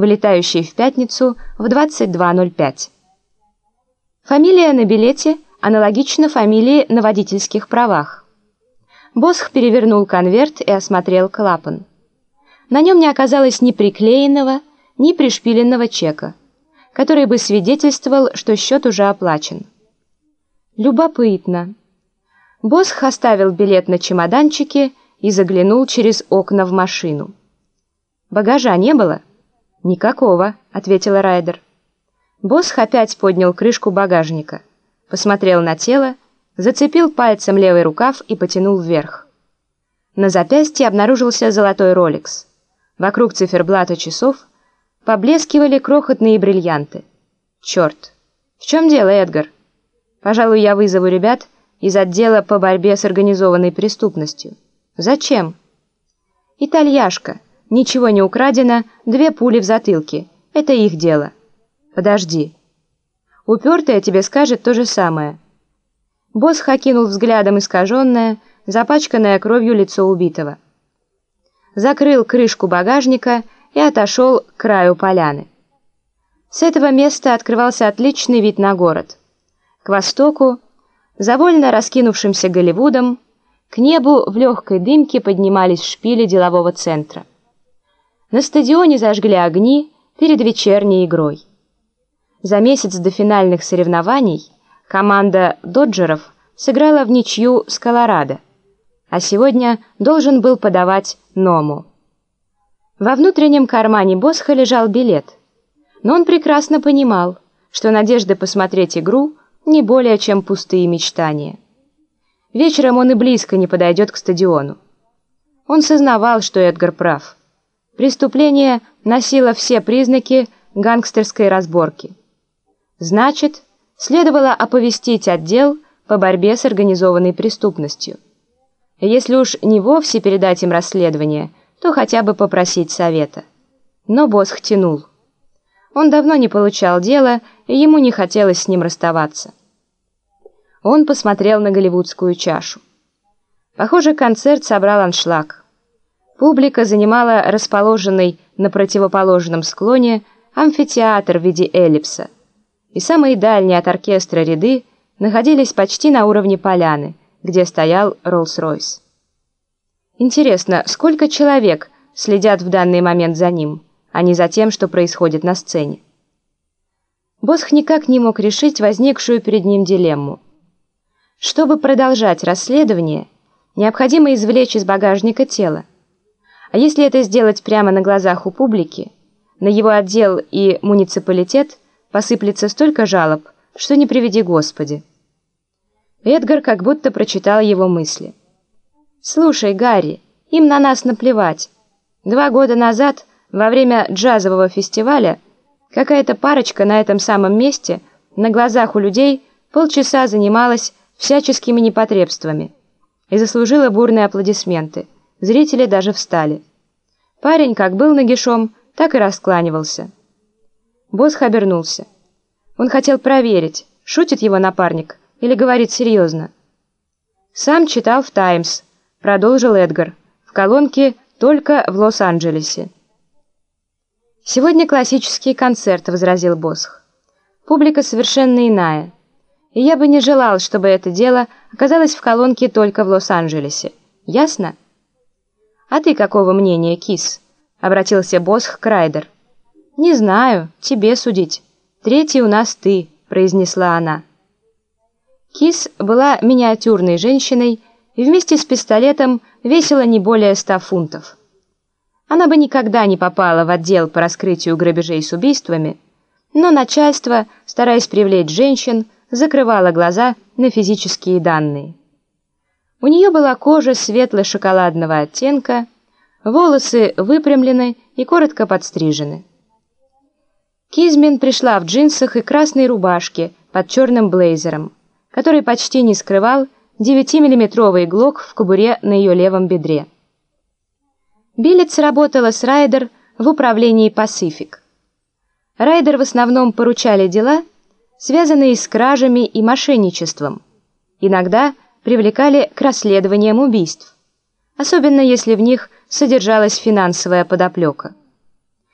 вылетающий в пятницу в 22.05. Фамилия на билете аналогична фамилии на водительских правах. Босх перевернул конверт и осмотрел клапан. На нем не оказалось ни приклеенного, ни пришпиленного чека, который бы свидетельствовал, что счет уже оплачен. Любопытно. Босх оставил билет на чемоданчике и заглянул через окна в машину. «Багажа не было?» «Никакого», — ответила Райдер. Босх опять поднял крышку багажника, посмотрел на тело, зацепил пальцем левый рукав и потянул вверх. На запястье обнаружился золотой роликс. Вокруг циферблата часов поблескивали крохотные бриллианты. «Черт! В чем дело, Эдгар?» «Пожалуй, я вызову ребят из отдела по борьбе с организованной преступностью». «Зачем?» «Итальяшка. Ничего не украдено, две пули в затылке. Это их дело». «Подожди». «Упертая тебе скажет то же самое». Босс окинул взглядом искаженное, запачканное кровью лицо убитого. Закрыл крышку багажника и отошел к краю поляны. С этого места открывался отличный вид на город. К востоку, за вольно раскинувшимся Голливудом, к небу в легкой дымке поднимались шпили делового центра. На стадионе зажгли огни перед вечерней игрой. За месяц до финальных соревнований команда «Доджеров» сыграла в ничью с Колорадо, а сегодня должен был подавать Ному. Во внутреннем кармане Босха лежал билет, но он прекрасно понимал, что надежды посмотреть игру не более чем пустые мечтания. Вечером он и близко не подойдет к стадиону. Он сознавал, что Эдгар прав. Преступление носило все признаки гангстерской разборки. Значит, следовало оповестить отдел по борьбе с организованной преступностью. Если уж не вовсе передать им расследование, то хотя бы попросить совета. Но Босх тянул. Он давно не получал дела, и ему не хотелось с ним расставаться. Он посмотрел на голливудскую чашу. Похоже, концерт собрал аншлаг. Публика занимала расположенный на противоположном склоне амфитеатр в виде эллипса – и самые дальние от оркестра ряды находились почти на уровне поляны, где стоял Роллс-Ройс. Интересно, сколько человек следят в данный момент за ним, а не за тем, что происходит на сцене? Босх никак не мог решить возникшую перед ним дилемму. Чтобы продолжать расследование, необходимо извлечь из багажника тело. А если это сделать прямо на глазах у публики, на его отдел и муниципалитет – посыплется столько жалоб, что не приведи Господи. Эдгар как будто прочитал его мысли. «Слушай, Гарри, им на нас наплевать. Два года назад, во время джазового фестиваля, какая-то парочка на этом самом месте, на глазах у людей, полчаса занималась всяческими непотребствами и заслужила бурные аплодисменты. Зрители даже встали. Парень как был нагишом, так и раскланивался. Босх обернулся. Он хотел проверить, шутит его напарник или говорит серьезно. «Сам читал в «Таймс», — продолжил Эдгар, в колонке «Только в Лос-Анджелесе». «Сегодня классический концерт», — возразил Босх. «Публика совершенно иная. И я бы не желал, чтобы это дело оказалось в колонке «Только в Лос-Анджелесе». Ясно?» «А ты какого мнения, Кис?» — обратился Босх к Райдер. «Не знаю, тебе судить. Третий у нас ты», — произнесла она. Кис была миниатюрной женщиной и вместе с пистолетом весила не более ста фунтов. Она бы никогда не попала в отдел по раскрытию грабежей с убийствами, но начальство, стараясь привлечь женщин, закрывало глаза на физические данные. У нее была кожа светло-шоколадного оттенка, волосы выпрямлены и коротко подстрижены. Кизмин пришла в джинсах и красной рубашке под черным блейзером, который почти не скрывал 9-миллиметровый глок в кобуре на ее левом бедре. Биллетс работала с Райдер в управлении Pacific. Райдер в основном поручали дела, связанные с кражами и мошенничеством. Иногда привлекали к расследованиям убийств, особенно если в них содержалась финансовая подоплека.